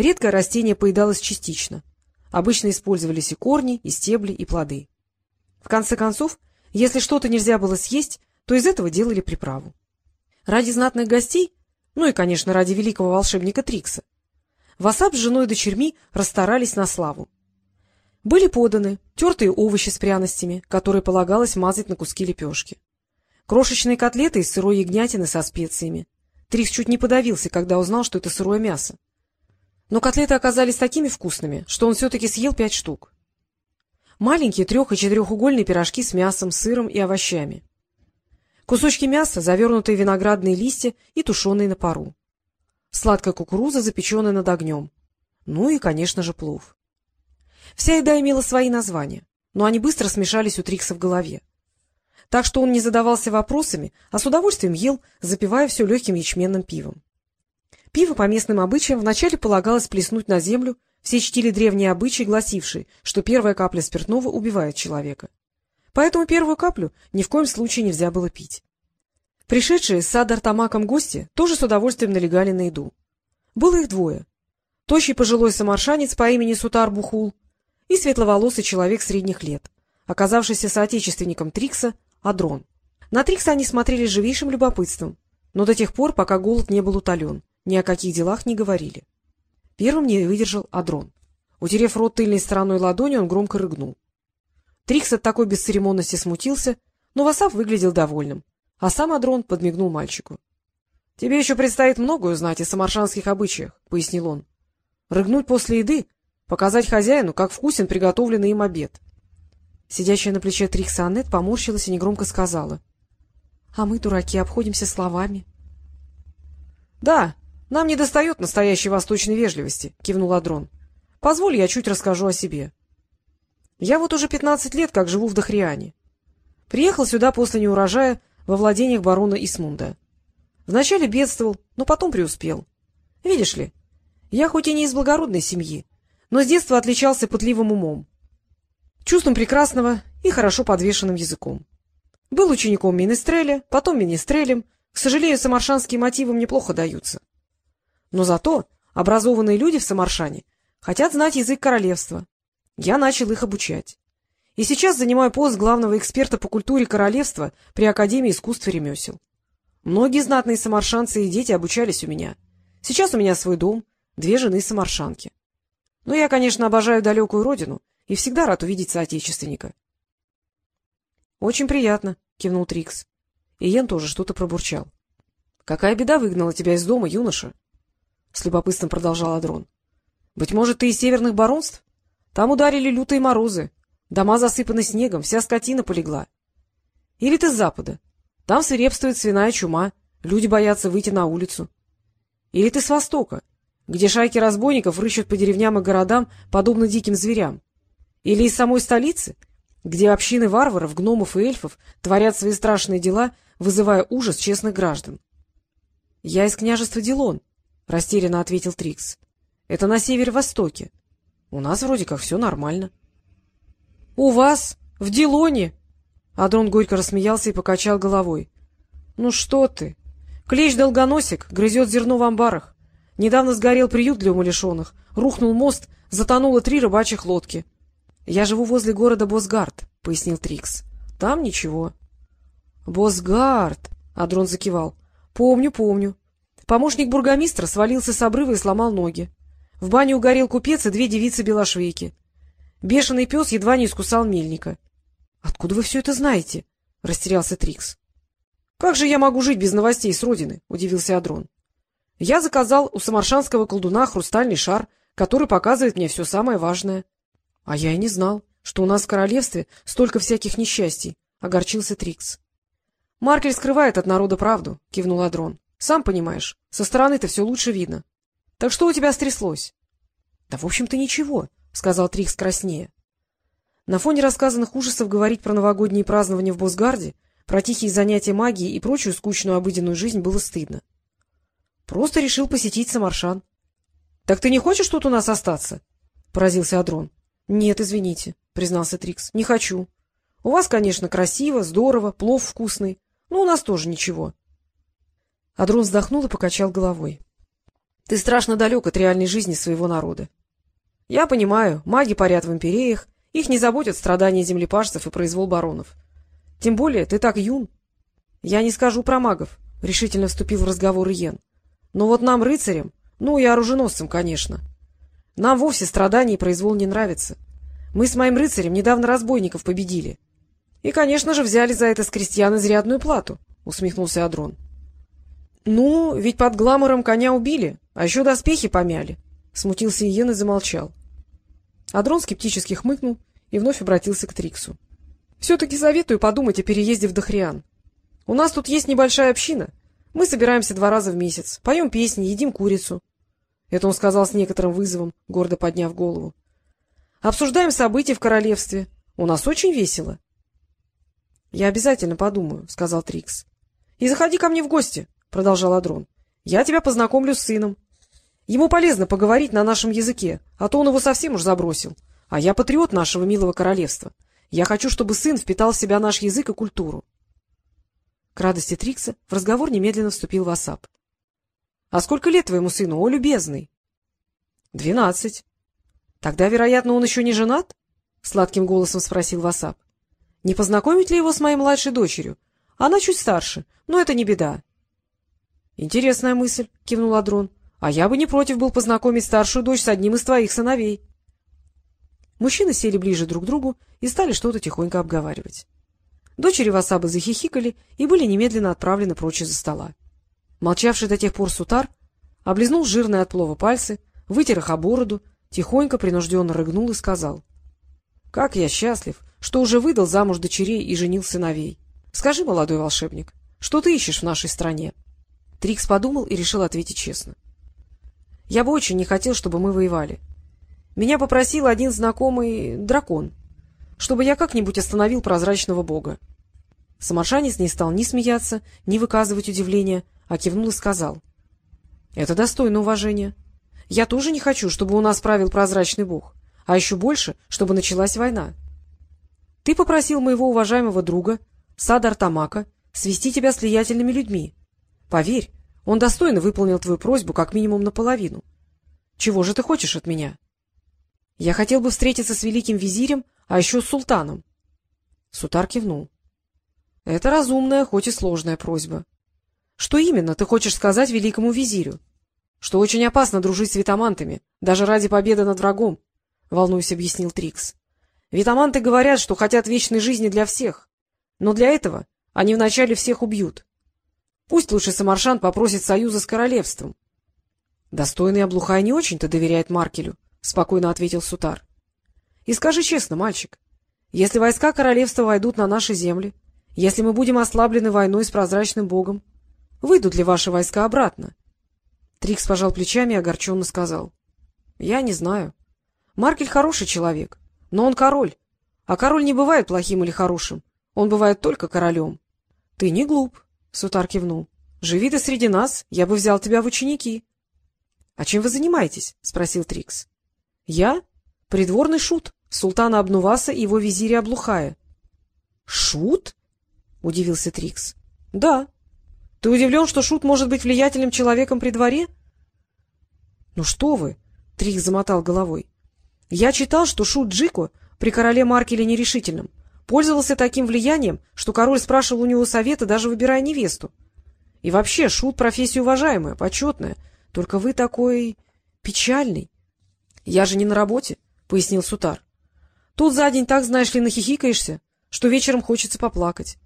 Редкое растение поедалось частично. Обычно использовались и корни, и стебли, и плоды. В конце концов, если что-то нельзя было съесть, то из этого делали приправу. Ради знатных гостей, ну и, конечно, ради великого волшебника Трикса, Васап с женой и дочерьми расстарались на славу. Были поданы тертые овощи с пряностями, которые полагалось мазать на куски лепешки. Крошечные котлеты из сырой ягнятины со специями. Трикс чуть не подавился, когда узнал, что это сырое мясо. Но котлеты оказались такими вкусными, что он все-таки съел пять штук. Маленькие трех- и четырехугольные пирожки с мясом, сыром и овощами. Кусочки мяса, завернутые в виноградные листья и тушеные на пару. Сладкая кукуруза, запеченная над огнем. Ну и, конечно же, плов. Вся еда имела свои названия, но они быстро смешались у Трикса в голове. Так что он не задавался вопросами, а с удовольствием ел, запивая все легким ячменным пивом. Пиво по местным обычаям вначале полагалось плеснуть на землю, все чтили древние обычаи, гласившие, что первая капля спиртного убивает человека. Поэтому первую каплю ни в коем случае нельзя было пить. Пришедшие с Садар-Тамаком гости тоже с удовольствием налегали на еду. Было их двое. Тощий пожилой самаршанец по имени Сутар-Бухул и светловолосый человек средних лет, оказавшийся соотечественником Трикса, Адрон. На Трикса они смотрели живейшим любопытством, но до тех пор, пока голод не был утолен, ни о каких делах не говорили. Первым не выдержал Адрон. Утерев рот тыльной стороной ладони, он громко рыгнул. Трикс от такой бесцеремонности смутился, но Васав выглядел довольным, а сам Адрон подмигнул мальчику. — Тебе еще предстоит многое узнать о самаршанских обычаях, — пояснил он. — Рыгнуть после еды, показать хозяину, как вкусен приготовленный им обед. Сидящая на плече Трикса Аннет поморщилась и негромко сказала. — А мы, дураки, обходимся словами. — Да, нам не достает настоящей восточной вежливости, — кивнул Адрон. — Позволь, я чуть расскажу о себе. Я вот уже пятнадцать лет как живу в Дахриане. Приехал сюда после неурожая во владениях барона Исмунда. Вначале бедствовал, но потом преуспел. Видишь ли, я хоть и не из благородной семьи, но с детства отличался пытливым умом, чувством прекрасного и хорошо подвешенным языком. Был учеником Министреля, потом Министрелем. К сожалению, самаршанские мотивы мне плохо даются. Но зато образованные люди в Самаршане хотят знать язык королевства, я начал их обучать. И сейчас занимаю пост главного эксперта по культуре королевства при Академии искусств и ремесел. Многие знатные самаршанцы и дети обучались у меня. Сейчас у меня свой дом, две жены-самаршанки. Но я, конечно, обожаю далекую родину и всегда рад увидеть соотечественника. — Очень приятно, — кивнул Трикс. И Йен тоже что-то пробурчал. — Какая беда выгнала тебя из дома, юноша? — с любопытством продолжал Адрон. — Быть может, ты из северных баронств? Там ударили лютые морозы, дома засыпаны снегом, вся скотина полегла. Или ты с запада. Там свирепствует свиная чума, люди боятся выйти на улицу. Или ты с востока, где шайки разбойников рыщут по деревням и городам, подобно диким зверям. Или из самой столицы, где общины варваров, гномов и эльфов творят свои страшные дела, вызывая ужас честных граждан. — Я из княжества Дилон, — растерянно ответил Трикс. — Это на севере-востоке. У нас вроде как все нормально. — У вас? В Дилоне? Адрон горько рассмеялся и покачал головой. — Ну что ты? Клещ-долгоносик грызет зерно в амбарах. Недавно сгорел приют для умалишенных, рухнул мост, затонуло три рыбачьих лодки. — Я живу возле города Босгард, — пояснил Трикс. — Там ничего. — Босгард, — Адрон закивал. — Помню, помню. Помощник бургомистра свалился с обрыва и сломал ноги. В бане угорел купец и две девицы-белошвейки. Бешеный пес едва не искусал мельника. — Откуда вы все это знаете? — растерялся Трикс. — Как же я могу жить без новостей с родины? — удивился Адрон. — Я заказал у самаршанского колдуна хрустальный шар, который показывает мне все самое важное. — А я и не знал, что у нас в королевстве столько всяких несчастий, — огорчился Трикс. — Маркель скрывает от народа правду, — кивнул Адрон. — Сам понимаешь, со стороны-то все лучше видно. Так что у тебя стряслось? — Да, в общем-то, ничего, — сказал Трикс краснее. На фоне рассказанных ужасов говорить про новогодние празднования в Босгарде, про тихие занятия магией и прочую скучную обыденную жизнь было стыдно. Просто решил посетить Самаршан. — Так ты не хочешь тут у нас остаться? — поразился Адрон. — Нет, извините, — признался Трикс, — не хочу. У вас, конечно, красиво, здорово, плов вкусный, но у нас тоже ничего. Адрон вздохнул и покачал головой. Ты страшно далек от реальной жизни своего народа. Я понимаю, маги парят в империях, их не заботят страдания землепашцев и произвол баронов. Тем более ты так юн. Я не скажу про магов, — решительно вступил в разговор Иен. Но вот нам, рыцарям, ну и оруженосцам, конечно, нам вовсе страдания и произвол не нравятся. Мы с моим рыцарем недавно разбойников победили. И, конечно же, взяли за это с крестьян изрядную плату, — усмехнулся Адрон. — Ну, ведь под гламором коня убили, а еще доспехи помяли, — смутился Иен и замолчал. Адрон скептически хмыкнул и вновь обратился к Триксу. — Все-таки советую подумать о переезде в Дохриан. У нас тут есть небольшая община. Мы собираемся два раза в месяц, поем песни, едим курицу. Это он сказал с некоторым вызовом, гордо подняв голову. — Обсуждаем события в королевстве. У нас очень весело. — Я обязательно подумаю, — сказал Трикс. — И заходи ко мне в гости, — продолжал Адрон. — Я тебя познакомлю с сыном. Ему полезно поговорить на нашем языке, а то он его совсем уж забросил. А я патриот нашего милого королевства. Я хочу, чтобы сын впитал в себя наш язык и культуру. К радости Трикса в разговор немедленно вступил Васап. — А сколько лет твоему сыну, о, любезный? — Двенадцать. — Тогда, вероятно, он еще не женат? — сладким голосом спросил Васап. — Не познакомить ли его с моей младшей дочерью? Она чуть старше, но это не беда. — Интересная мысль, — кивнул Адрон. А я бы не против был познакомить старшую дочь с одним из твоих сыновей. Мужчины сели ближе друг к другу и стали что-то тихонько обговаривать. Дочери Васабы захихикали и были немедленно отправлены прочь из-за стола. Молчавший до тех пор сутар облизнул жирные от плова пальцы, вытер их о бороду, тихонько, принужденно рыгнул и сказал. — Как я счастлив, что уже выдал замуж дочерей и женил сыновей. Скажи, молодой волшебник, что ты ищешь в нашей стране? Трикс подумал и решил ответить честно. — я бы очень не хотел, чтобы мы воевали. Меня попросил один знакомый дракон, чтобы я как-нибудь остановил прозрачного бога. Самаршанец не стал ни смеяться, ни выказывать удивления, а кивнул и сказал. — Это достойно уважения. Я тоже не хочу, чтобы у нас правил прозрачный бог, а еще больше, чтобы началась война. Ты попросил моего уважаемого друга, Сада Артамака, свести тебя с влиятельными людьми. Поверь, он достойно выполнил твою просьбу как минимум наполовину. Чего же ты хочешь от меня? Я хотел бы встретиться с великим визирем, а еще с султаном. Сутар кивнул. — Это разумная, хоть и сложная просьба. Что именно ты хочешь сказать великому визирю? Что очень опасно дружить с витамантами, даже ради победы над врагом, — волнуюсь, объяснил Трикс. Витаманты говорят, что хотят вечной жизни для всех, но для этого они вначале всех убьют. Пусть лучше Самаршан попросит союза с королевством. — Достойный Облухай не очень-то доверяет Маркелю, — спокойно ответил Сутар. — И скажи честно, мальчик, если войска королевства войдут на наши земли, если мы будем ослаблены войной с прозрачным богом, выйдут ли ваши войска обратно? Трикс пожал плечами и огорченно сказал. — Я не знаю. Маркель хороший человек, но он король, а король не бывает плохим или хорошим, он бывает только королем. Ты не глуп, — Сутар кивнул. — Живи ты среди нас, я бы взял тебя в ученики. — А чем вы занимаетесь? — спросил Трикс. — Я? Придворный шут султана Абнуваса и его визиря Облухая. — Шут? — удивился Трикс. — Да. Ты удивлен, что шут может быть влиятельным человеком при дворе? — Ну что вы! — Трикс замотал головой. — Я читал, что шут Джико при короле Маркеле нерешительном Пользовался таким влиянием, что король спрашивал у него совета, даже выбирая невесту. И вообще, шут — профессия уважаемая, почетная, только вы такой... печальный. — Я же не на работе, — пояснил Сутар. — Тут за день так, знаешь ли, нахихикаешься, что вечером хочется поплакать.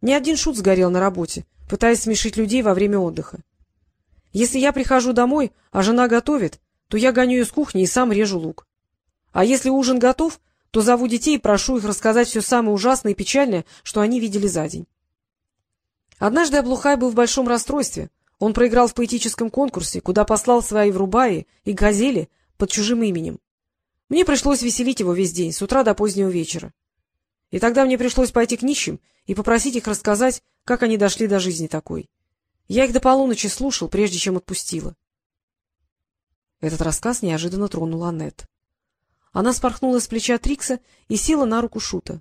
Ни один шут сгорел на работе, пытаясь смешить людей во время отдыха. Если я прихожу домой, а жена готовит, то я гоню с кухни и сам режу лук. А если ужин готов, то зову детей и прошу их рассказать все самое ужасное и печальное, что они видели за день. Однажды Облухай был в большом расстройстве. Он проиграл в поэтическом конкурсе, куда послал свои врубаи и газели под чужим именем. Мне пришлось веселить его весь день, с утра до позднего вечера. И тогда мне пришлось пойти к нищим и попросить их рассказать, как они дошли до жизни такой. Я их до полуночи слушал, прежде чем отпустила. Этот рассказ неожиданно тронул Аннет. Она спорхнула с плеча Трикса и села на руку Шута,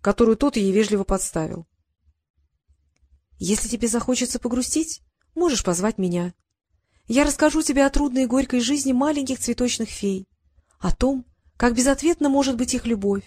которую тот ей вежливо подставил. — Если тебе захочется погрустить, можешь позвать меня. Я расскажу тебе о трудной и горькой жизни маленьких цветочных фей, о том, как безответна может быть их любовь,